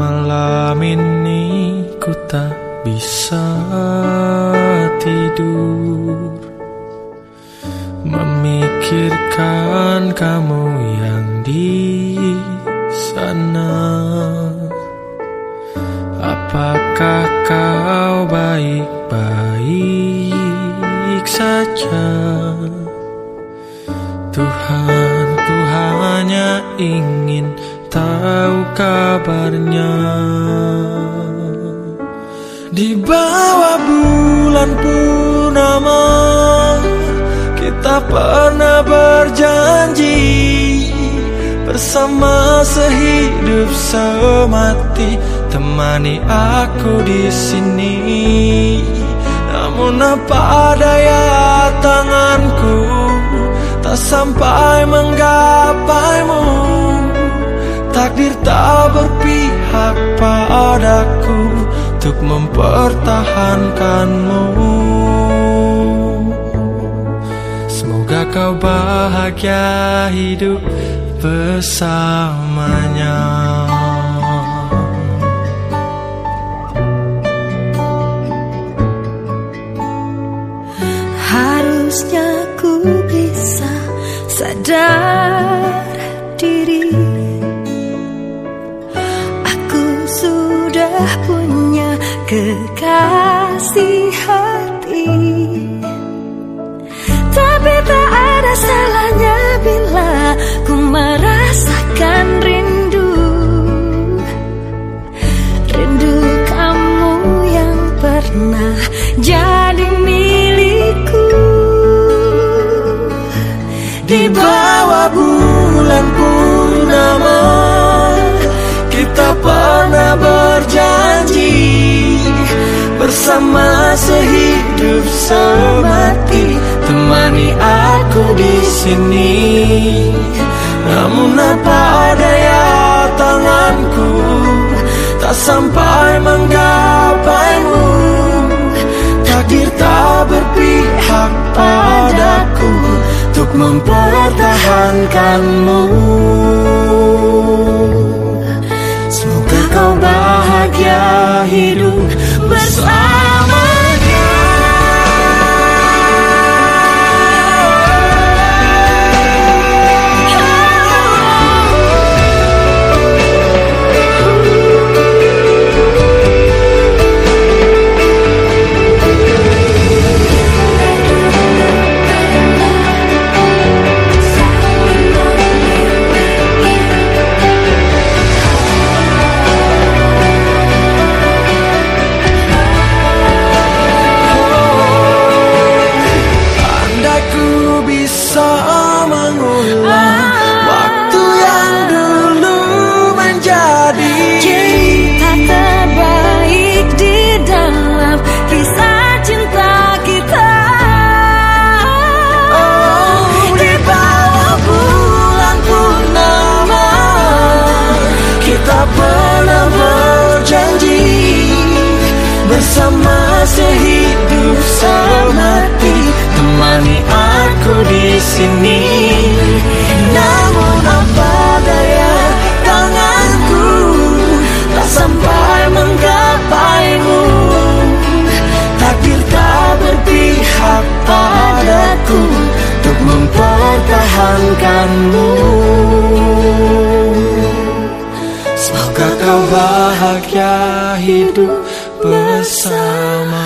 Malam ini ku tak bisa tidur. Memikirkan kamu yang di sana. Apakah kau baik-baik saja? Tuhan, ku hanya ingin tahu kabarnya. Di bawah bulan purnama Kita pernah berjanji Bersama sehidup semati. Temani aku di sini. Namun apa daya tanganku? Tak sampai menggapaimu Takdir tak berpihak padaku Untuk mempertahankanmu. Semoga kau bahagia hidup bersamanya Harusnya ku bisa sadar diri kekasih hati. Tapi tak ada salahnya bila ku merasakan rindu. Rindu kamu yang pernah jadi milikku. Di bawah bulan purnama Kita pernah berjanji Bersama sehidup semati. Temani aku di sini. Namun apa daya tanganku? Tak sampai menggapaimu. Takdir tak berpihak padaku Untuk mempertahankanmu. Semoga kau bahagia hidup bersamanya sini. Namun apa daya tanganku Tak sampai menggapaimu? Takdir tak berpihak padaku Untuk mempertahankanmu. Semoga kau bahagia hidup bersamanya